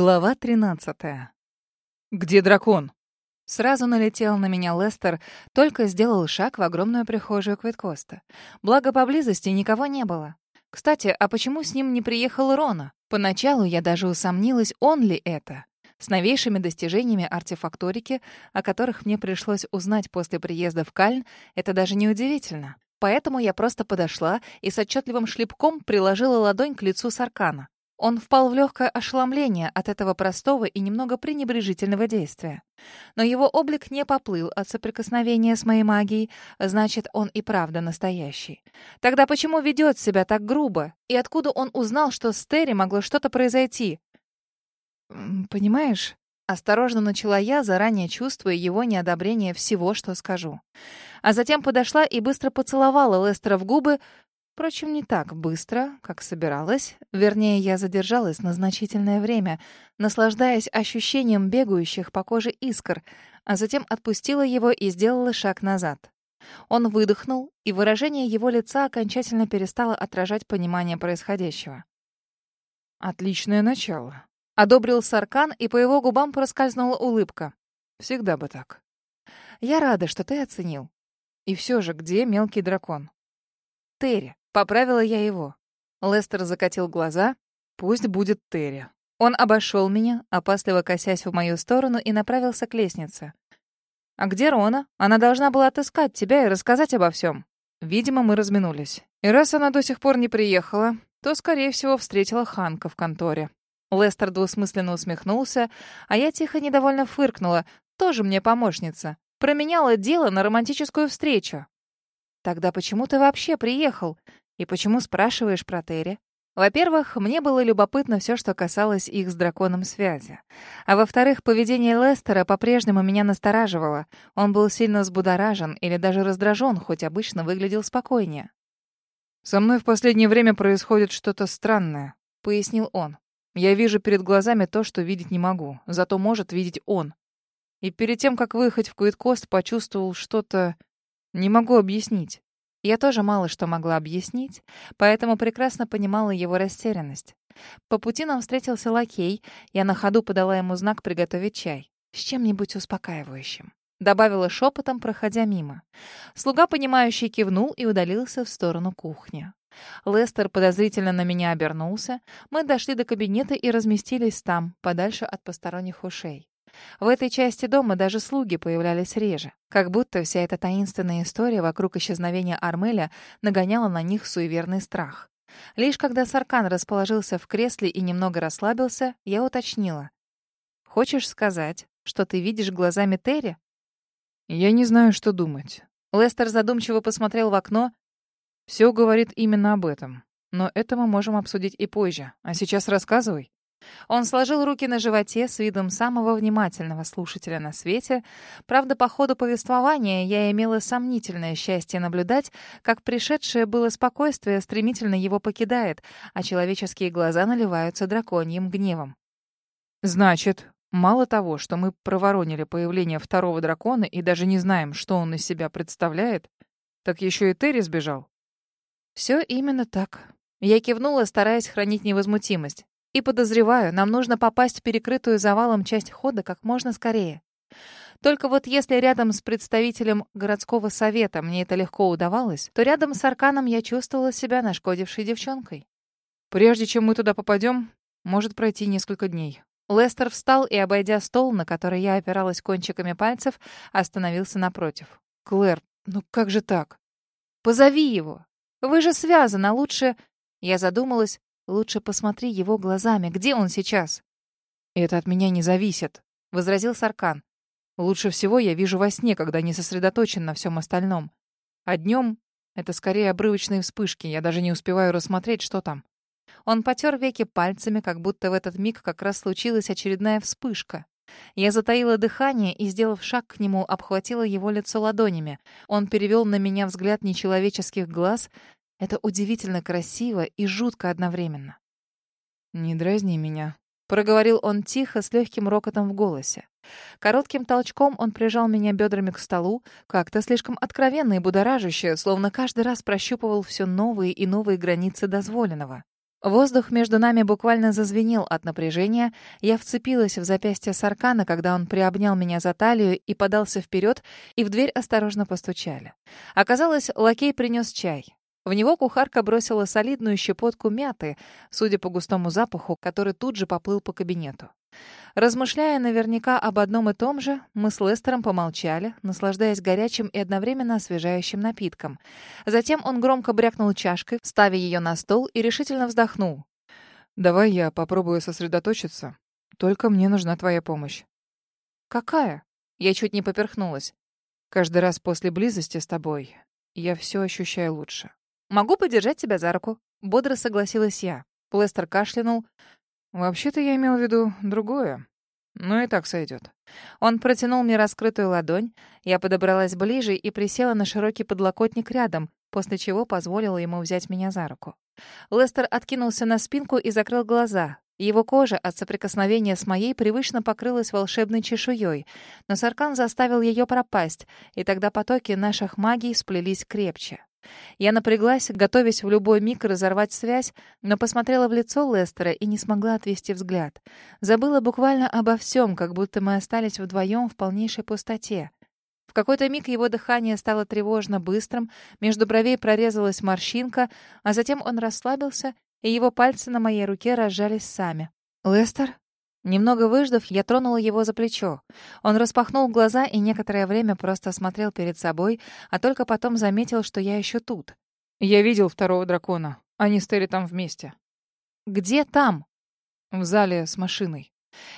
Глава 13. «Где дракон?» Сразу налетел на меня Лестер, только сделал шаг в огромную прихожую Квиткоста. Благо, поблизости никого не было. Кстати, а почему с ним не приехал Рона? Поначалу я даже усомнилась, он ли это. С новейшими достижениями артефакторики, о которых мне пришлось узнать после приезда в Кальн, это даже не удивительно. Поэтому я просто подошла и с отчетливым шлепком приложила ладонь к лицу Саркана. Он впал в легкое ошеломление от этого простого и немного пренебрежительного действия. Но его облик не поплыл от соприкосновения с моей магией, значит, он и правда настоящий. Тогда почему ведет себя так грубо? И откуда он узнал, что с Терри могло что-то произойти? «Понимаешь?» — осторожно начала я, заранее чувствуя его неодобрение всего, что скажу. А затем подошла и быстро поцеловала Лестера в губы, Впрочем, не так быстро, как собиралась. Вернее, я задержалась на значительное время, наслаждаясь ощущением бегающих по коже искр, а затем отпустила его и сделала шаг назад. Он выдохнул, и выражение его лица окончательно перестало отражать понимание происходящего. «Отличное начало», — одобрил Саркан, и по его губам проскользнула улыбка. «Всегда бы так». «Я рада, что ты оценил. И все же, где мелкий дракон?» «Терри. Поправила я его. Лестер закатил глаза. Пусть будет Терри. Он обошел меня, опасливо косясь в мою сторону, и направился к лестнице. «А где Рона? Она должна была отыскать тебя и рассказать обо всем». Видимо, мы разминулись. И раз она до сих пор не приехала, то, скорее всего, встретила Ханка в конторе. Лестер двусмысленно усмехнулся, а я тихо недовольно фыркнула. Тоже мне помощница. Променяла дело на романтическую встречу. Тогда почему ты вообще приехал? И почему спрашиваешь про Терри? Во-первых, мне было любопытно все, что касалось их с драконом связи. А во-вторых, поведение Лестера по-прежнему меня настораживало. Он был сильно взбудоражен или даже раздражен, хоть обычно выглядел спокойнее. «Со мной в последнее время происходит что-то странное», — пояснил он. «Я вижу перед глазами то, что видеть не могу, зато может видеть он. И перед тем, как выехать в Куиткост, почувствовал что-то... Не могу объяснить. Я тоже мало что могла объяснить, поэтому прекрасно понимала его растерянность. По пути нам встретился лакей, я на ходу подала ему знак приготовить чай. С чем-нибудь успокаивающим. Добавила шепотом, проходя мимо. Слуга, понимающий, кивнул и удалился в сторону кухни. Лестер подозрительно на меня обернулся. Мы дошли до кабинета и разместились там, подальше от посторонних ушей. В этой части дома даже слуги появлялись реже. Как будто вся эта таинственная история вокруг исчезновения Армеля нагоняла на них суеверный страх. Лишь когда Саркан расположился в кресле и немного расслабился, я уточнила. «Хочешь сказать, что ты видишь глазами Терри?» «Я не знаю, что думать». Лестер задумчиво посмотрел в окно. «Все говорит именно об этом. Но это мы можем обсудить и позже. А сейчас рассказывай». Он сложил руки на животе с видом самого внимательного слушателя на свете. Правда, по ходу повествования я имела сомнительное счастье наблюдать, как пришедшее было спокойствие стремительно его покидает, а человеческие глаза наливаются драконьим гневом. «Значит, мало того, что мы проворонили появление второго дракона и даже не знаем, что он из себя представляет, так еще и Терри сбежал?» «Все именно так». Я кивнула, стараясь хранить невозмутимость. И подозреваю, нам нужно попасть в перекрытую завалом часть хода как можно скорее. Только вот если рядом с представителем городского совета мне это легко удавалось, то рядом с Арканом я чувствовала себя нашкодившей девчонкой. Прежде чем мы туда попадем, может пройти несколько дней. Лестер встал и, обойдя стол, на который я опиралась кончиками пальцев, остановился напротив. «Клэр, ну как же так?» «Позови его! Вы же связаны, а лучше...» Я задумалась, Лучше посмотри его глазами. Где он сейчас? Это от меня не зависит, возразил Саркан. Лучше всего я вижу во сне, когда не сосредоточен на всем остальном. А днем это скорее обрывочные вспышки, я даже не успеваю рассмотреть, что там. Он потер веки пальцами, как будто в этот миг как раз случилась очередная вспышка. Я затаила дыхание и, сделав шаг к нему, обхватила его лицо ладонями. Он перевел на меня взгляд нечеловеческих глаз, это удивительно красиво и жутко одновременно. «Не дразни меня», — проговорил он тихо, с легким рокотом в голосе. Коротким толчком он прижал меня бедрами к столу, как-то слишком откровенно и будоражаще, словно каждый раз прощупывал все новые и новые границы дозволенного. Воздух между нами буквально зазвенел от напряжения. Я вцепилась в запястье Саркана, когда он приобнял меня за талию и подался вперед, и в дверь осторожно постучали. Оказалось, лакей принес чай. В него кухарка бросила солидную щепотку мяты, судя по густому запаху, который тут же поплыл по кабинету. Размышляя наверняка об одном и том же, мы с Лестером помолчали, наслаждаясь горячим и одновременно освежающим напитком. Затем он громко брякнул чашкой, ставя ее на стол, и решительно вздохнул. «Давай я попробую сосредоточиться. Только мне нужна твоя помощь». «Какая?» Я чуть не поперхнулась. «Каждый раз после близости с тобой я все ощущаю лучше». «Могу подержать тебя за руку?» Бодро согласилась я. Лестер кашлянул. «Вообще-то я имел в виду другое. Но и так сойдет». Он протянул мне раскрытую ладонь. Я подобралась ближе и присела на широкий подлокотник рядом, после чего позволила ему взять меня за руку. Лестер откинулся на спинку и закрыл глаза. Его кожа от соприкосновения с моей привычно покрылась волшебной чешуей, но Саркан заставил ее пропасть, и тогда потоки наших магий сплелись крепче. Я напряглась, готовясь в любой миг разорвать связь, но посмотрела в лицо Лестера и не смогла отвести взгляд. Забыла буквально обо всем, как будто мы остались вдвоем в полнейшей пустоте. В какой-то миг его дыхание стало тревожно быстрым, между бровей прорезалась морщинка, а затем он расслабился, и его пальцы на моей руке разжались сами. «Лестер?» Немного выждав, я тронула его за плечо. Он распахнул глаза и некоторое время просто смотрел перед собой, а только потом заметил, что я еще тут. «Я видел второго дракона. Они стояли там вместе». «Где там?» «В зале с машиной».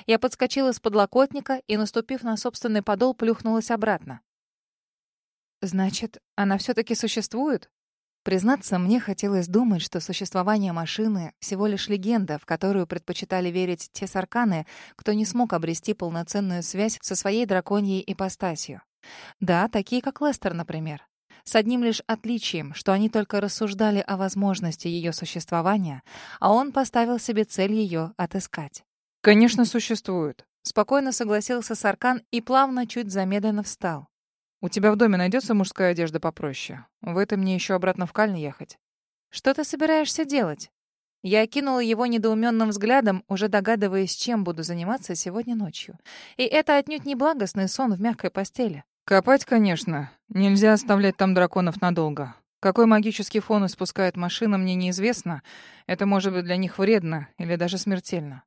Я подскочила с подлокотника и, наступив на собственный подол, плюхнулась обратно. «Значит, она все-таки существует?» Признаться, мне хотелось думать, что существование машины — всего лишь легенда, в которую предпочитали верить те сарканы, кто не смог обрести полноценную связь со своей драконьей ипостасью. Да, такие как Лестер, например. С одним лишь отличием, что они только рассуждали о возможности ее существования, а он поставил себе цель ее отыскать. «Конечно, существует», — спокойно согласился Саркан и плавно, чуть замедленно встал. У тебя в доме найдется мужская одежда попроще? В этом мне еще обратно в Кальн ехать. Что ты собираешься делать? Я окинула его недоуменным взглядом, уже догадываясь, чем буду заниматься сегодня ночью. И это отнюдь не благостный сон в мягкой постели. Копать, конечно. Нельзя оставлять там драконов надолго. Какой магический фон испускает машина, мне неизвестно. Это может быть для них вредно или даже смертельно.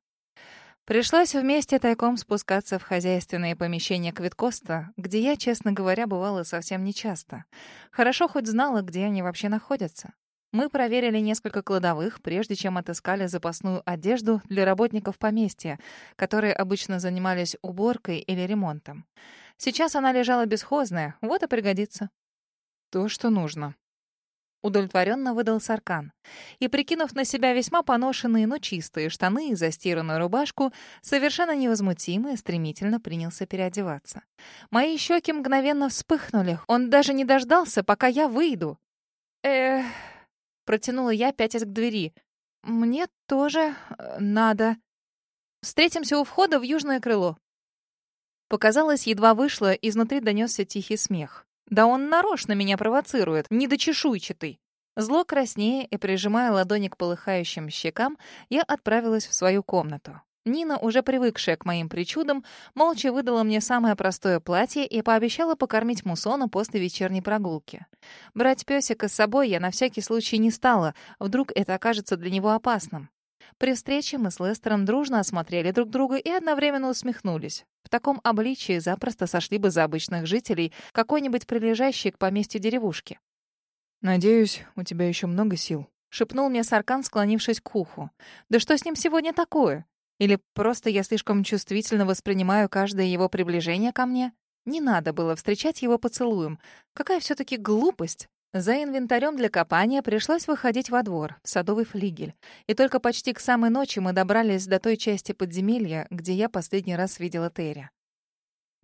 Пришлось вместе тайком спускаться в хозяйственные помещения Квиткоста, где я, честно говоря, бывала совсем нечасто. Хорошо хоть знала, где они вообще находятся. Мы проверили несколько кладовых, прежде чем отыскали запасную одежду для работников поместья, которые обычно занимались уборкой или ремонтом. Сейчас она лежала бесхозная, вот и пригодится. То, что нужно. Удовлетворенно выдал Саркан. И, прикинув на себя весьма поношенные, но чистые штаны и застиранную рубашку, совершенно невозмутимо и стремительно принялся переодеваться. Мои щеки мгновенно вспыхнули. Он даже не дождался, пока я выйду. Эх, протянула я, пятясь к двери. Мне тоже э, надо. Встретимся у входа в южное крыло. Показалось, едва вышло, изнутри донесся тихий смех. Да он нарочно меня провоцирует, недочешуйчатый. Зло краснее и прижимая ладони к полыхающим щекам, я отправилась в свою комнату. Нина, уже привыкшая к моим причудам, молча выдала мне самое простое платье и пообещала покормить Мусона после вечерней прогулки. Брать песика с собой я на всякий случай не стала, вдруг это окажется для него опасным. При встрече мы с Лестером дружно осмотрели друг друга и одновременно усмехнулись. В таком обличии запросто сошли бы за обычных жителей какой-нибудь прилежащей к поместью деревушки. «Надеюсь, у тебя еще много сил», — шепнул мне Саркан, склонившись к уху. «Да что с ним сегодня такое? Или просто я слишком чувствительно воспринимаю каждое его приближение ко мне? Не надо было встречать его поцелуем. Какая все-таки глупость!» За инвентарем для копания пришлось выходить во двор, в садовый флигель. И только почти к самой ночи мы добрались до той части подземелья, где я последний раз видела Терри.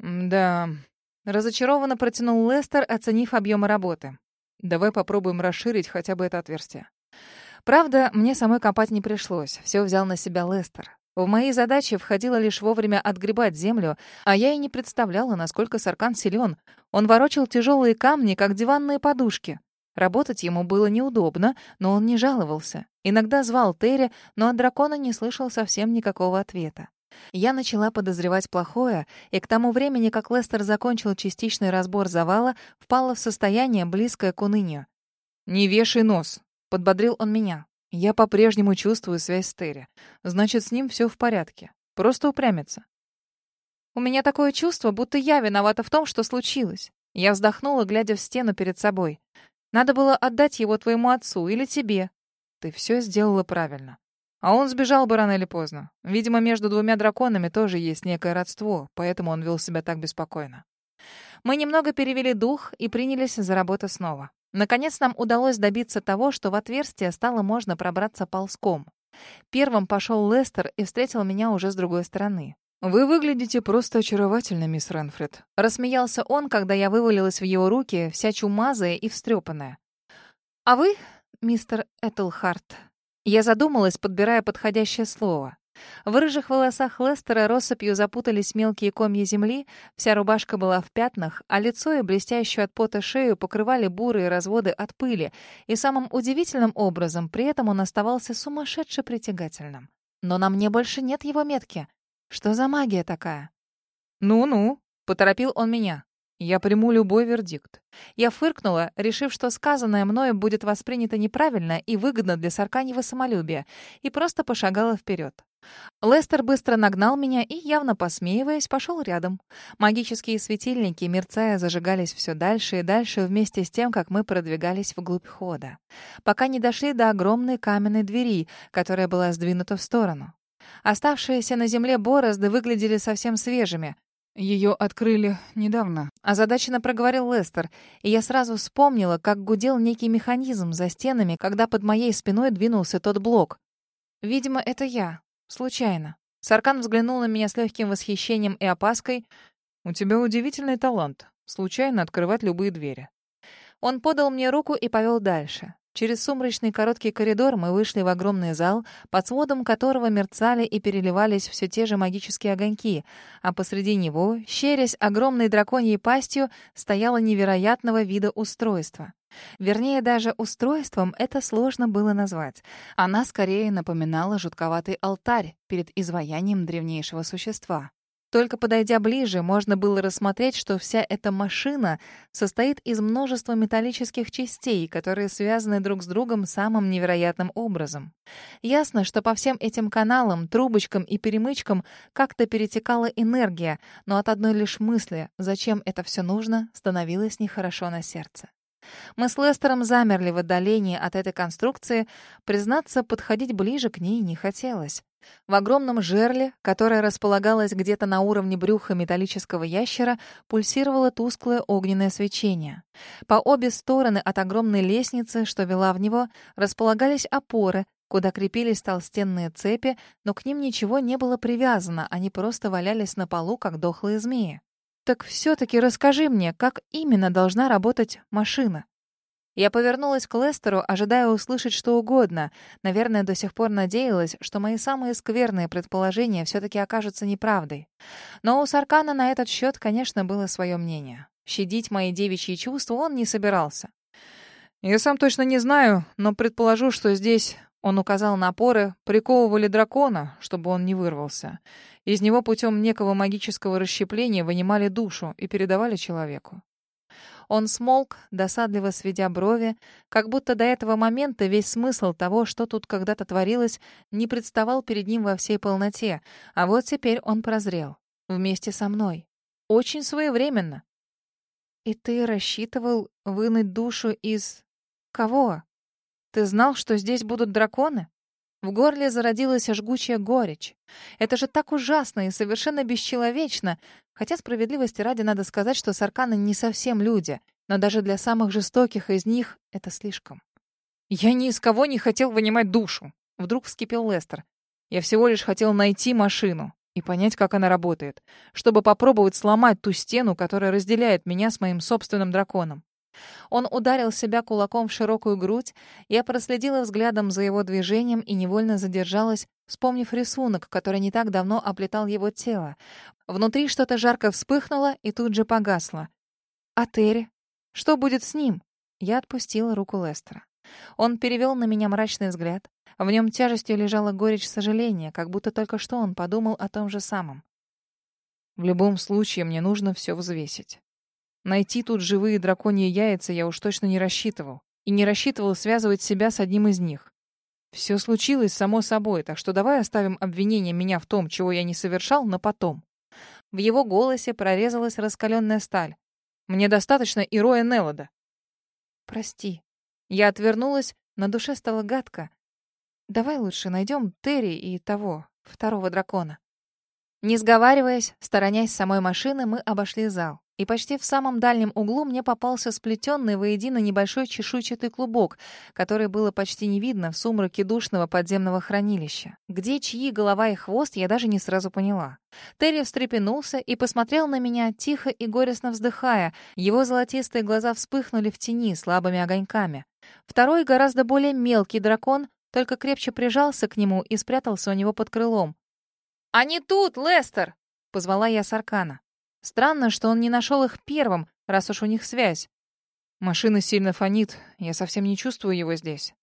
«Да...» — разочарованно протянул Лестер, оценив объемы работы. «Давай попробуем расширить хотя бы это отверстие». Правда, мне самой копать не пришлось. Все взял на себя Лестер. В мои задачи входило лишь вовремя отгребать землю, а я и не представляла, насколько Саркан силен. Он ворочил тяжелые камни, как диванные подушки. Работать ему было неудобно, но он не жаловался. Иногда звал Терри, но от дракона не слышал совсем никакого ответа. Я начала подозревать плохое, и к тому времени, как Лестер закончил частичный разбор завала, впала в состояние, близкое к унынию. «Не вешай нос», — подбодрил он меня. «Я по-прежнему чувствую связь с Терри. Значит, с ним все в порядке. Просто упрямится». «У меня такое чувство, будто я виновата в том, что случилось». Я вздохнула, глядя в стену перед собой. «Надо было отдать его твоему отцу или тебе». «Ты все сделала правильно. А он сбежал бы рано или поздно. Видимо, между двумя драконами тоже есть некое родство, поэтому он вел себя так беспокойно. Мы немного перевели дух и принялись за работу снова. Наконец нам удалось добиться того, что в отверстие стало можно пробраться ползком. Первым пошел Лестер и встретил меня уже с другой стороны. «Вы выглядите просто очаровательно, мисс Ренфред», — рассмеялся он, когда я вывалилась в его руки, вся чумазая и встрепанная. «А вы, мистер Этлхарт?» Я задумалась, подбирая подходящее слово. В рыжих волосах Лестера россыпью запутались мелкие комья земли, вся рубашка была в пятнах, а лицо и блестящую от пота шею покрывали бурые разводы от пыли, и самым удивительным образом при этом он оставался сумасшедше притягательным. Но на мне больше нет его метки. Что за магия такая? «Ну-ну», — поторопил он меня. Я приму любой вердикт. Я фыркнула, решив, что сказанное мною будет воспринято неправильно и выгодно для Сарканьего самолюбия, и просто пошагала вперед. Лестер быстро нагнал меня и, явно посмеиваясь, пошел рядом. Магические светильники, мерцая, зажигались все дальше и дальше вместе с тем, как мы продвигались вглубь хода, пока не дошли до огромной каменной двери, которая была сдвинута в сторону. Оставшиеся на земле борозды выглядели совсем свежими. Ее открыли недавно. Озадаченно проговорил Лестер, и я сразу вспомнила, как гудел некий механизм за стенами, когда под моей спиной двинулся тот блок. Видимо, это я. Случайно. Саркан взглянул на меня с легким восхищением и опаской. «У тебя удивительный талант. Случайно открывать любые двери». Он подал мне руку и повел дальше. Через сумрачный короткий коридор мы вышли в огромный зал, под сводом которого мерцали и переливались все те же магические огоньки, а посреди него, щерясь огромной драконьей пастью, стояло невероятного вида устройство. Вернее, даже устройством это сложно было назвать. Она скорее напоминала жутковатый алтарь перед изваянием древнейшего существа. Только подойдя ближе, можно было рассмотреть, что вся эта машина состоит из множества металлических частей, которые связаны друг с другом самым невероятным образом. Ясно, что по всем этим каналам, трубочкам и перемычкам как-то перетекала энергия, но от одной лишь мысли, зачем это все нужно, становилось нехорошо на сердце. Мы с Лестером замерли в отдалении от этой конструкции. Признаться, подходить ближе к ней не хотелось. В огромном жерле, которое располагалось где-то на уровне брюха металлического ящера, пульсировало тусклое огненное свечение. По обе стороны от огромной лестницы, что вела в него, располагались опоры, куда крепились толстенные цепи, но к ним ничего не было привязано, они просто валялись на полу, как дохлые змеи. Так все-таки расскажи мне, как именно должна работать машина? Я повернулась к Лестеру, ожидая услышать что угодно. Наверное, до сих пор надеялась, что мои самые скверные предположения все-таки окажутся неправдой. Но у Саркана на этот счет, конечно, было свое мнение. Щадить мои девичьи чувства он не собирался. «Я сам точно не знаю, но предположу, что здесь он указал на опоры, приковывали дракона, чтобы он не вырвался. Из него путем некого магического расщепления вынимали душу и передавали человеку. Он смолк, досадливо сведя брови, как будто до этого момента весь смысл того, что тут когда-то творилось, не представал перед ним во всей полноте, а вот теперь он прозрел. Вместе со мной. Очень своевременно. «И ты рассчитывал вынуть душу из... кого?» Ты знал, что здесь будут драконы? В горле зародилась жгучая горечь. Это же так ужасно и совершенно бесчеловечно. Хотя справедливости ради надо сказать, что сарканы не совсем люди, но даже для самых жестоких из них это слишком. «Я ни из кого не хотел вынимать душу», — вдруг вскипел Лестер. «Я всего лишь хотел найти машину и понять, как она работает, чтобы попробовать сломать ту стену, которая разделяет меня с моим собственным драконом. Он ударил себя кулаком в широкую грудь. Я проследила взглядом за его движением и невольно задержалась, вспомнив рисунок, который не так давно оплетал его тело. Внутри что-то жарко вспыхнуло и тут же погасло. «А Терри? Что будет с ним?» Я отпустила руку Лестера. Он перевел на меня мрачный взгляд. В нем тяжестью лежала горечь сожаления, как будто только что он подумал о том же самом. В любом случае, мне нужно все взвесить. Найти тут живые драконьи яйца я уж точно не рассчитывал. И не рассчитывал связывать себя с одним из них. Все случилось само собой, так что давай оставим обвинение меня в том, чего я не совершал, на потом. В его голосе прорезалась раскаленная сталь. Мне достаточно и Роя Неллода. Прости. Я отвернулась, на душе стало гадко. Давай лучше найдем Терри и того, второго дракона. Не сговариваясь, сторонясь самой машины, мы обошли зал. И почти в самом дальнем углу мне попался сплетенный воедино небольшой чешуйчатый клубок, который было почти не видно в сумраке душного подземного хранилища. Где чьи голова и хвост, я даже не сразу поняла. Терри встрепенулся и посмотрел на меня, тихо и горестно вздыхая. Его золотистые глаза вспыхнули в тени слабыми огоньками. Второй, гораздо более мелкий дракон, только крепче прижался к нему и спрятался у него под крылом. «Они тут, Лестер!» — позвала я Саркана. Странно, что он не нашел их первым, раз уж у них связь. Машина сильно фонит, я совсем не чувствую его здесь.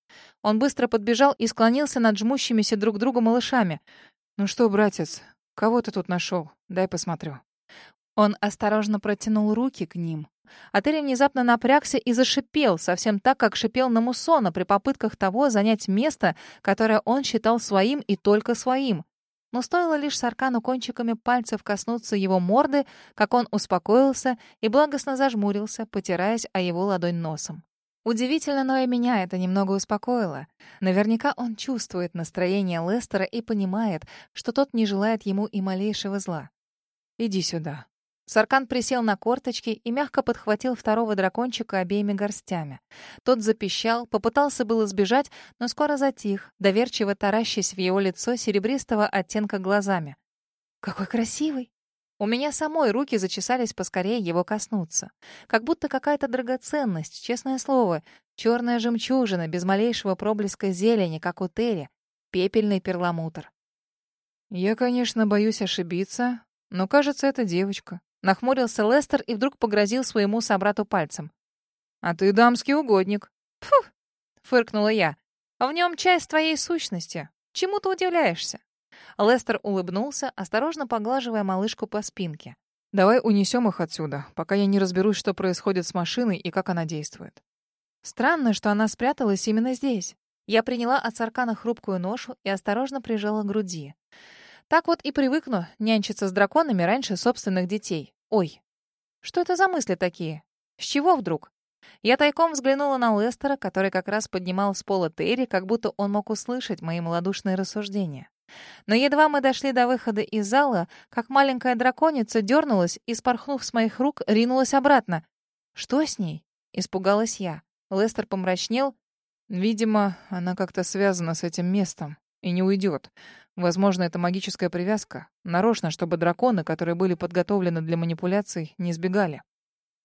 Он быстро подбежал и склонился над жмущимися друг к другу малышами. «Ну что, братец, кого ты тут нашел? Дай посмотрю». Он осторожно протянул руки к ним. Атери внезапно напрягся и зашипел, совсем так, как шипел на Мусона при попытках того занять место, которое он считал своим и только своим. Но стоило лишь Саркану кончиками пальцев коснуться его морды, как он успокоился и благостно зажмурился, потираясь о его ладонь носом. Удивительно, но и меня это немного успокоило. Наверняка он чувствует настроение Лестера и понимает, что тот не желает ему и малейшего зла. «Иди сюда», Саркан присел на корточки и мягко подхватил второго дракончика обеими горстями. Тот запищал, попытался было сбежать, но скоро затих, доверчиво таращась в его лицо серебристого оттенка глазами. «Какой красивый!» У меня самой руки зачесались поскорее его коснуться. Как будто какая-то драгоценность, честное слово. Черная жемчужина, без малейшего проблеска зелени, как у Терри. Пепельный перламутр. «Я, конечно, боюсь ошибиться, но, кажется, это девочка», Нахмурился Лестер и вдруг погрозил своему собрату пальцем. «А ты дамский угодник». «Фух!» — фыркнула я. «В нем часть твоей сущности. Чему ты удивляешься?» Лестер улыбнулся, осторожно поглаживая малышку по спинке. «Давай унесем их отсюда, пока я не разберусь, что происходит с машиной и как она действует». Странно, что она спряталась именно здесь. Я приняла от Саркана хрупкую ношу и осторожно прижала к груди. Так вот и привыкну нянчиться с драконами раньше собственных детей. Ой, что это за мысли такие? С чего вдруг? Я тайком взглянула на Лестера, который как раз поднимал с пола Терри, как будто он мог услышать мои малодушные рассуждения. Но едва мы дошли до выхода из зала, как маленькая драконица дернулась и, спорхнув с моих рук, ринулась обратно. «Что с ней?» — испугалась я. Лестер помрачнел. «Видимо, она как-то связана с этим местом и не уйдет. Возможно, это магическая привязка. Нарочно, чтобы драконы, которые были подготовлены для манипуляций, не сбегали.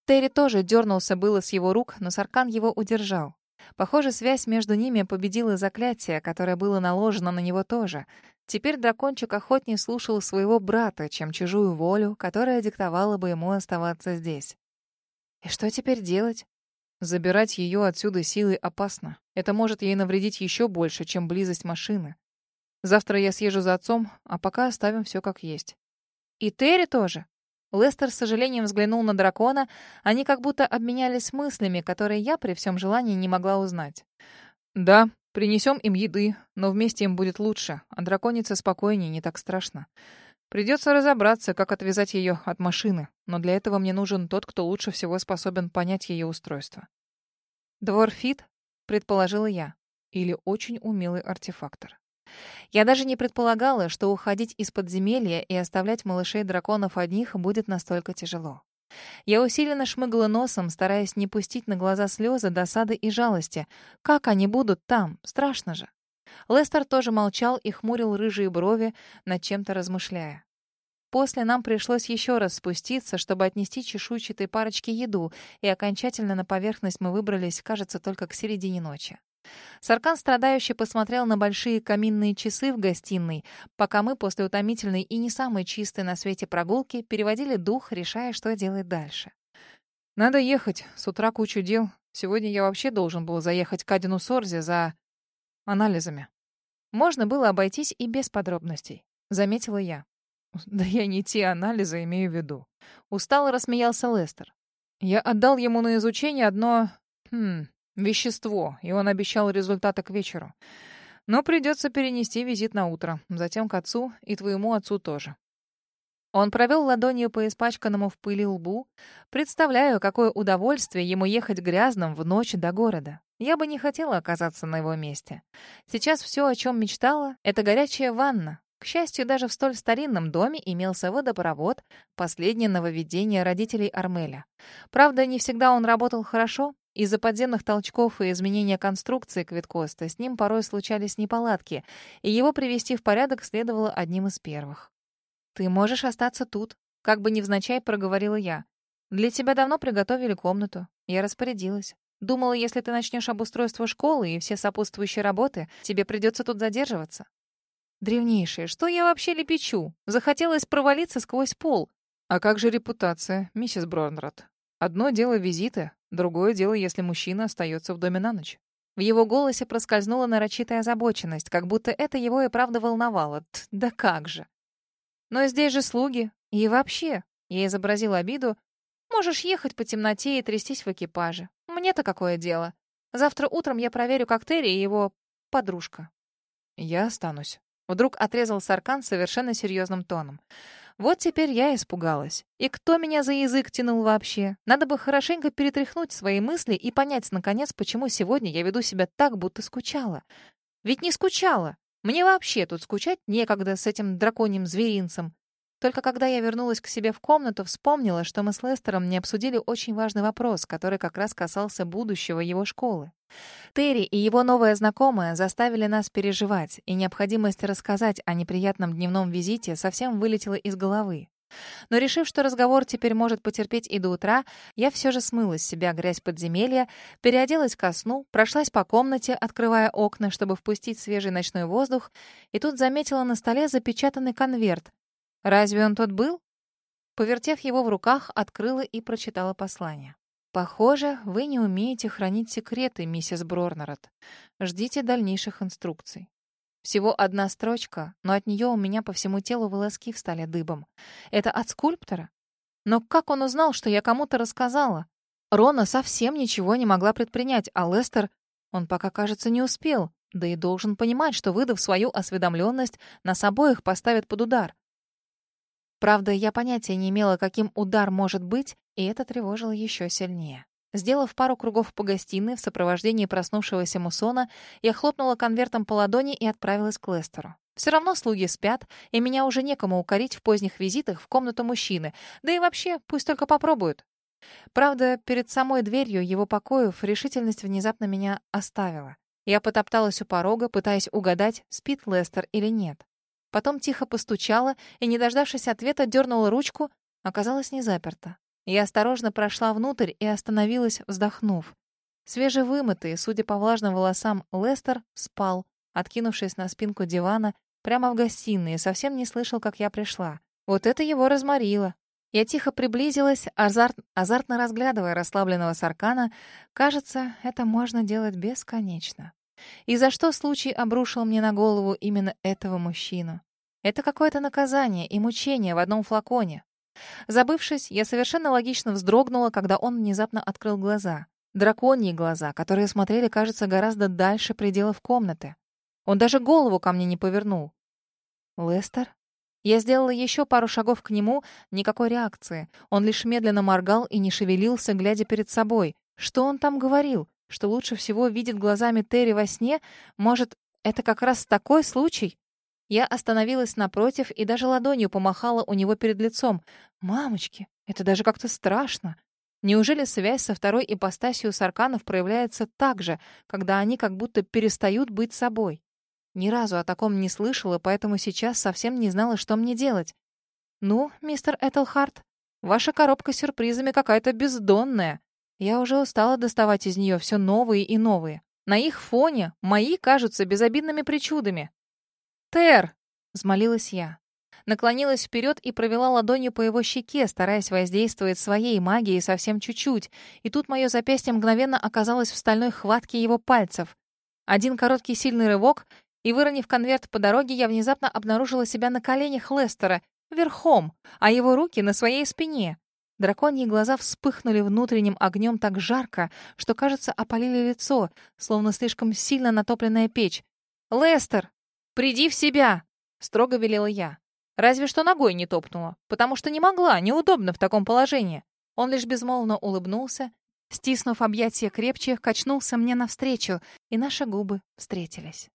Терри тоже дернулся было с его рук, но Саркан его удержал. Похоже, связь между ними победила заклятие, которое было наложено на него тоже. Теперь дракончик охотнее слушал своего брата, чем чужую волю, которая диктовала бы ему оставаться здесь. И что теперь делать? Забирать ее отсюда силой опасно. Это может ей навредить еще больше, чем близость машины. Завтра я съезжу за отцом, а пока оставим все как есть. И Терри тоже? Лестер с сожалением взглянул на дракона. Они как будто обменялись мыслями, которые я при всем желании не могла узнать. «Да, принесем им еды, но вместе им будет лучше, а драконице спокойнее, не так страшно. Придется разобраться, как отвязать ее от машины, но для этого мне нужен тот, кто лучше всего способен понять ее устройство». «Дворфит?» — предположила я. Или очень умелый артефактор. Я даже не предполагала, что уходить из подземелья и оставлять малышей-драконов одних будет настолько тяжело. Я усиленно шмыгала носом, стараясь не пустить на глаза слезы, досады и жалости. Как они будут там? Страшно же. Лестер тоже молчал и хмурил рыжие брови, над чем-то размышляя. После нам пришлось еще раз спуститься, чтобы отнести чешуйчатой парочке еду, и окончательно на поверхность мы выбрались, кажется, только к середине ночи. Саркан страдающе посмотрел на большие каминные часы в гостиной, пока мы после утомительной и не самой чистой на свете прогулки переводили дух, решая, что делать дальше. «Надо ехать. С утра кучу дел. Сегодня я вообще должен был заехать к Адину Сорзе за анализами. Можно было обойтись и без подробностей, заметила я. Да я не те анализы имею в виду. Устало рассмеялся Лестер. Я отдал ему на изучение одно... Хм, вещество, и он обещал результаты к вечеру. Но придется перенести визит на утро, затем к отцу и твоему отцу тоже. Он провел ладонью по испачканному в пыли лбу. Представляю, какое удовольствие ему ехать грязным в ночь до города. Я бы не хотела оказаться на его месте. Сейчас все, о чем мечтала, — это горячая ванна. К счастью, даже в столь старинном доме имелся водопровод, последнее нововведение родителей Армеля. Правда, не всегда он работал хорошо. Из-за подземных толчков и изменения конструкции Квиткоста с ним порой случались неполадки, и его привести в порядок следовало одним из первых. «Ты можешь остаться тут», — как бы невзначай проговорила я. «Для тебя давно приготовили комнату. Я распорядилась. Думала, если ты начнешь обустройство школы и все сопутствующие работы, тебе придется тут задерживаться». «Древнейшее, что я вообще лепечу? Захотелось провалиться сквозь пол». «А как же репутация, миссис Бронрад? Одно дело визиты, другое дело, если мужчина остается в доме на ночь». В его голосе проскользнула нарочитая озабоченность, как будто это его и правда волновало. Да как же! Но здесь же слуги. И вообще, я изобразила обиду. Можешь ехать по темноте и трястись в экипаже. Мне-то какое дело? Завтра утром я проверю, как Терри и его подружка. Я останусь. Вдруг отрезал Саркан совершенно серьезным тоном. Вот теперь я испугалась. И кто меня за язык тянул вообще? Надо бы хорошенько перетряхнуть свои мысли и понять, наконец, почему сегодня я веду себя так, будто скучала. Ведь не скучала. Мне вообще тут скучать некогда с этим драконьим зверинцем. Только когда я вернулась к себе в комнату, вспомнила, что мы с Лестером не обсудили очень важный вопрос, который как раз касался будущего его школы. Терри и его новая знакомая заставили нас переживать, и необходимость рассказать о неприятном дневном визите совсем вылетела из головы. Но решив, что разговор теперь может потерпеть и до утра, я все же смыла с себя грязь подземелья, переоделась ко сну, прошлась по комнате, открывая окна, чтобы впустить свежий ночной воздух, и тут заметила на столе запечатанный конверт. Разве он тот был? Повертев его в руках, открыла и прочитала послание. «Похоже, вы не умеете хранить секреты, миссис Брорнерот. Ждите дальнейших инструкций. Всего одна строчка, но от нее у меня по всему телу волоски встали дыбом. Это от скульптора? Но как он узнал, что я кому-то рассказала? Рона совсем ничего не могла предпринять, а Лестер, он пока, кажется, не успел, да и должен понимать, что, выдав свою осведомленность, нас обоих поставят под удар. Правда, я понятия не имела, каким удар может быть, и это тревожило еще сильнее. Сделав пару кругов по гостиной в сопровождении проснувшегося мусона, я хлопнула конвертом по ладони и отправилась к Лестеру. Все равно слуги спят, и меня уже некому укорить в поздних визитах в комнату мужчины. Да и вообще, пусть только попробуют. Правда, перед самой дверью его покоев решительность внезапно меня оставила. Я потопталась у порога, пытаясь угадать, спит Лестер или нет. Потом тихо постучала и, не дождавшись ответа, дернула ручку. Оказалось, не заперта. Я осторожно прошла внутрь и остановилась, вздохнув. Свежевымытый, судя по влажным волосам, Лестер спал, откинувшись на спинку дивана, прямо в гостиной, и совсем не слышал, как я пришла. Вот это его разморило. Я тихо приблизилась, азарт, азартно разглядывая расслабленного Саркана. Кажется, это можно делать бесконечно. И за что случай обрушил мне на голову именно этого мужчину? Это какое-то наказание и мучение в одном флаконе. Забывшись, я совершенно логично вздрогнула, когда он внезапно открыл глаза. Драконьи глаза, которые смотрели, кажется, гораздо дальше пределов комнаты. Он даже голову ко мне не повернул. «Лестер?» Я сделала еще пару шагов к нему, никакой реакции. Он лишь медленно моргал и не шевелился, глядя перед собой. Что он там говорил? Что лучше всего видит глазами Терри во сне? Может, это как раз такой случай? Я остановилась напротив и даже ладонью помахала у него перед лицом. «Мамочки, это даже как-то страшно. Неужели связь со второй ипостасью сарканов проявляется так же, когда они как будто перестают быть собой? Ни разу о таком не слышала, поэтому сейчас совсем не знала, что мне делать. «Ну, мистер Этельхарт, ваша коробка с сюрпризами какая-то бездонная. Я уже устала доставать из нее все новые и новые. На их фоне мои кажутся безобидными причудами. «Тер!» — взмолилась я. наклонилась вперед и провела ладонью по его щеке, стараясь воздействовать своей магией совсем чуть-чуть. И тут мое запястье мгновенно оказалось в стальной хватке его пальцев. Один короткий сильный рывок, и, выронив конверт по дороге, я внезапно обнаружила себя на коленях Лестера, верхом, а его руки на своей спине. Драконьи глаза вспыхнули внутренним огнем так жарко, что, кажется, опалили лицо, словно слишком сильно натопленная печь. «Лестер, приди в себя!» — строго велела я. Разве что ногой не топнула, потому что не могла, неудобно в таком положении. Он лишь безмолвно улыбнулся, стиснув объятия крепче, качнулся мне навстречу, и наши губы встретились.